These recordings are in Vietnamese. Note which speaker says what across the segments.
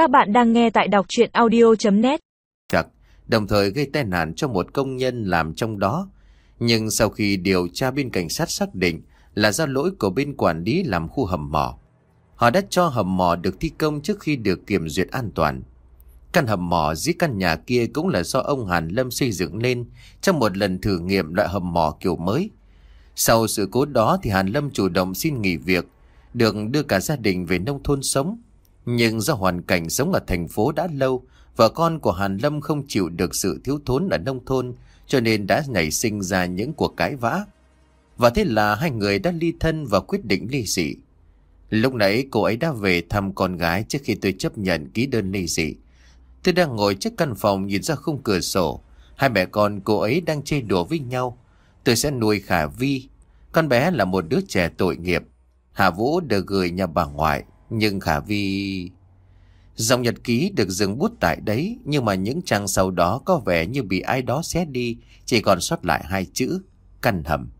Speaker 1: Các bạn đang nghe tại đọc chuyện audio.net
Speaker 2: Chặt, đồng thời gây tai nạn cho một công nhân làm trong đó. Nhưng sau khi điều tra bên cảnh sát xác định là do lỗi của bên quản lý làm khu hầm mỏ. Họ đã cho hầm mỏ được thi công trước khi được kiểm duyệt an toàn. Căn hầm mỏ dưới căn nhà kia cũng là do ông Hàn Lâm xây dựng lên trong một lần thử nghiệm loại hầm mỏ kiểu mới. Sau sự cố đó thì Hàn Lâm chủ động xin nghỉ việc, được đưa cả gia đình về nông thôn sống. Nhưng do hoàn cảnh sống ở thành phố đã lâu, vợ con của Hàn Lâm không chịu được sự thiếu thốn ở nông thôn, cho nên đã nảy sinh ra những cuộc cãi vã. Và thế là hai người đã ly thân và quyết định ly dị. Lúc nãy cô ấy đã về thăm con gái trước khi tôi chấp nhận ký đơn ly dị. Tôi đang ngồi trước căn phòng nhìn ra khung cửa sổ. Hai mẹ con cô ấy đang chơi đùa với nhau. Tôi sẽ nuôi Khả Vi. Con bé là một đứa trẻ tội nghiệp. Hà Vũ được gửi nhà bà ngoại. Nhưng Khả Vi... Dòng nhật ký được dừng bút tại đấy. Nhưng mà những trang sau đó có vẻ như bị ai đó xé đi. Chỉ còn sót lại hai chữ. Căn hầm.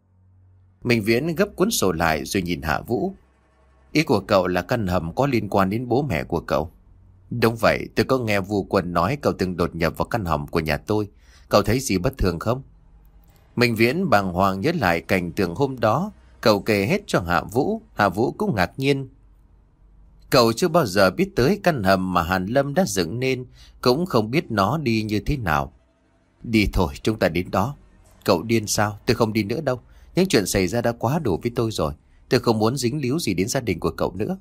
Speaker 2: Mình Viễn gấp cuốn sổ lại rồi nhìn Hạ Vũ. Ý của cậu là căn hầm có liên quan đến bố mẹ của cậu. Đúng vậy, tôi có nghe Vu Quân nói cậu từng đột nhập vào căn hầm của nhà tôi. Cậu thấy gì bất thường không? Minh Viễn bàng hoàng nhớ lại cảnh tượng hôm đó. Cậu kể hết cho Hạ Vũ. Hạ Vũ cũng ngạc nhiên. Cậu chưa bao giờ biết tới căn hầm mà Hàn Lâm đã dựng nên. Cũng không biết nó đi như thế nào. Đi thôi, chúng ta đến đó. Cậu điên sao? Tôi không đi nữa đâu. Những chuyện xảy ra đã quá đủ với tôi rồi. Tôi không muốn dính líu gì đến gia đình của cậu nữa.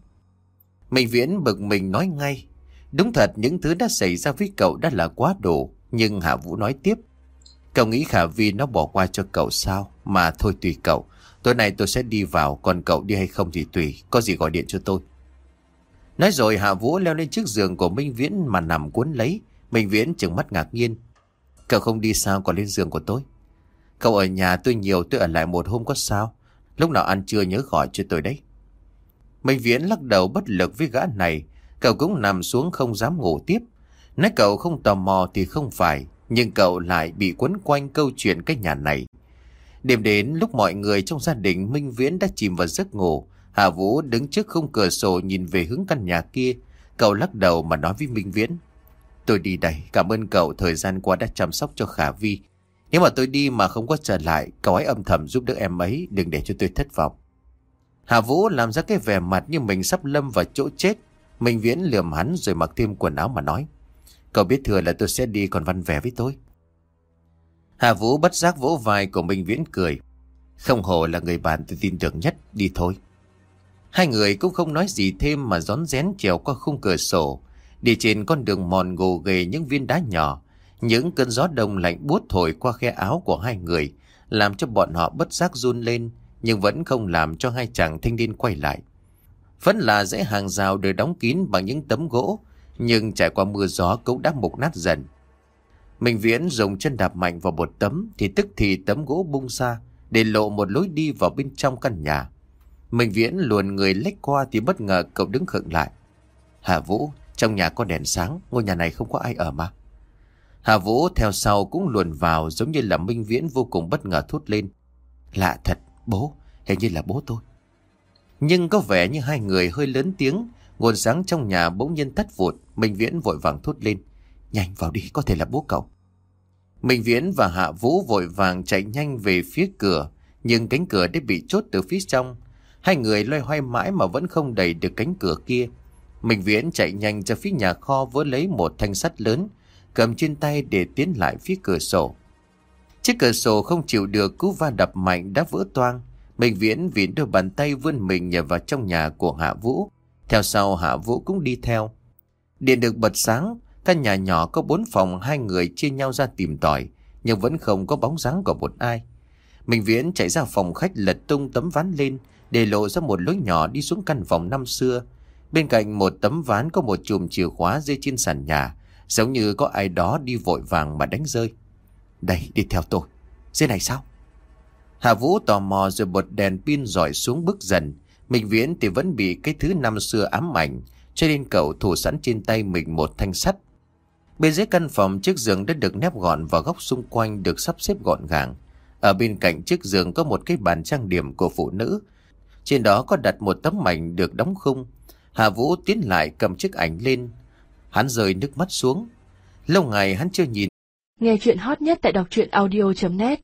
Speaker 2: Minh Viễn bực mình nói ngay. Đúng thật những thứ đã xảy ra với cậu đã là quá đủ. Nhưng Hạ Vũ nói tiếp. Cậu nghĩ Khả Vi nó bỏ qua cho cậu sao? Mà thôi tùy cậu. Tối nay tôi sẽ đi vào, còn cậu đi hay không thì tùy. Có gì gọi điện cho tôi. Nói rồi Hạ Vũ leo lên chiếc giường của Minh Viễn mà nằm cuốn lấy. Minh Viễn trừng mắt ngạc nhiên. Cậu không đi sao còn lên giường của tôi? Cậu ở nhà tôi nhiều, tôi ở lại một hôm có sao? Lúc nào ăn trưa nhớ gọi cho tôi đấy. Minh Viễn lắc đầu bất lực với gã này. Cậu cũng nằm xuống không dám ngủ tiếp. Nói cậu không tò mò thì không phải. Nhưng cậu lại bị quấn quanh câu chuyện cái nhà này. Đêm đến lúc mọi người trong gia đình Minh Viễn đã chìm vào giấc ngủ. Hà Vũ đứng trước khung cửa sổ nhìn về hướng căn nhà kia. Cậu lắc đầu mà nói với Minh Viễn. Tôi đi đây, cảm ơn cậu thời gian qua đã chăm sóc cho Khả Vi. Nếu mà tôi đi mà không có trở lại, cậu ấy âm thầm giúp đỡ em ấy, đừng để cho tôi thất vọng. Hà Vũ làm ra cái vẻ mặt như mình sắp lâm vào chỗ chết. Minh Viễn lườm hắn rồi mặc thêm quần áo mà nói. Cậu biết thừa là tôi sẽ đi còn văn vẻ với tôi. Hà Vũ bất giác vỗ vai của Minh Viễn cười. Không hồ là người bạn tôi tin tưởng nhất, đi thôi. Hai người cũng không nói gì thêm mà rón rén trèo qua khung cửa sổ. Đi trên con đường mòn gồ ghề những viên đá nhỏ. Những cơn gió đông lạnh buốt thổi qua khe áo của hai người, làm cho bọn họ bất giác run lên, nhưng vẫn không làm cho hai chàng thanh niên quay lại. Vẫn là dãy hàng rào được đóng kín bằng những tấm gỗ, nhưng trải qua mưa gió cũng đã mục nát dần. Minh Viễn dùng chân đạp mạnh vào một tấm thì tức thì tấm gỗ bung ra để lộ một lối đi vào bên trong căn nhà. Minh Viễn luồn người lách qua thì bất ngờ cậu đứng khựng lại. Hà Vũ, trong nhà có đèn sáng, ngôi nhà này không có ai ở mà. Hà Vũ theo sau cũng luồn vào giống như là Minh Viễn vô cùng bất ngờ thốt lên. Lạ thật, bố, hình như là bố tôi. Nhưng có vẻ như hai người hơi lớn tiếng, nguồn sáng trong nhà bỗng nhiên tắt vụt, Minh Viễn vội vàng thốt lên. Nhanh vào đi, có thể là bố cậu. Minh Viễn và Hạ Vũ vội vàng chạy nhanh về phía cửa, nhưng cánh cửa đã bị chốt từ phía trong. Hai người loay hoay mãi mà vẫn không đẩy được cánh cửa kia. Minh Viễn chạy nhanh ra phía nhà kho vỡ lấy một thanh sắt lớn, cầm trên tay để tiến lại phía cửa sổ. Chiếc cửa sổ không chịu được cú va đập mạnh đã vỡ toang. Minh Viễn vì đôi bàn tay vươn mình nhờ vào trong nhà của Hạ Vũ. Theo sau Hạ Vũ cũng đi theo. Điện được bật sáng, căn nhà nhỏ có bốn phòng hai người chia nhau ra tìm tòi, nhưng vẫn không có bóng dáng của một ai. Minh Viễn chạy ra phòng khách lật tung tấm ván lên, để lộ ra một lối nhỏ đi xuống căn phòng năm xưa. Bên cạnh một tấm ván có một chùm chìa khóa dây trên sàn nhà, giống như có ai đó đi vội vàng mà đánh rơi. Đây, đi theo tôi. Dưới này sao? Hà Vũ tò mò rồi bật đèn pin dọi xuống bước dần. Minh Viễn thì vẫn bị cái thứ năm xưa ám ảnh, cho nên cậu thủ sẵn trên tay mình một thanh sắt. Bên dưới căn phòng chiếc giường đã được nép gọn và góc xung quanh được sắp xếp gọn gàng. Ở bên cạnh chiếc giường có một cái bàn trang điểm của phụ nữ. Trên đó có đặt một tấm mảnh được đóng khung. Hà Vũ tiến lại cầm chiếc ảnh lên. Hắn rơi nước mắt xuống. Lâu ngày hắn chưa nhìn.
Speaker 3: Nghe chuyện hot nhất tại đọc truyện audio.net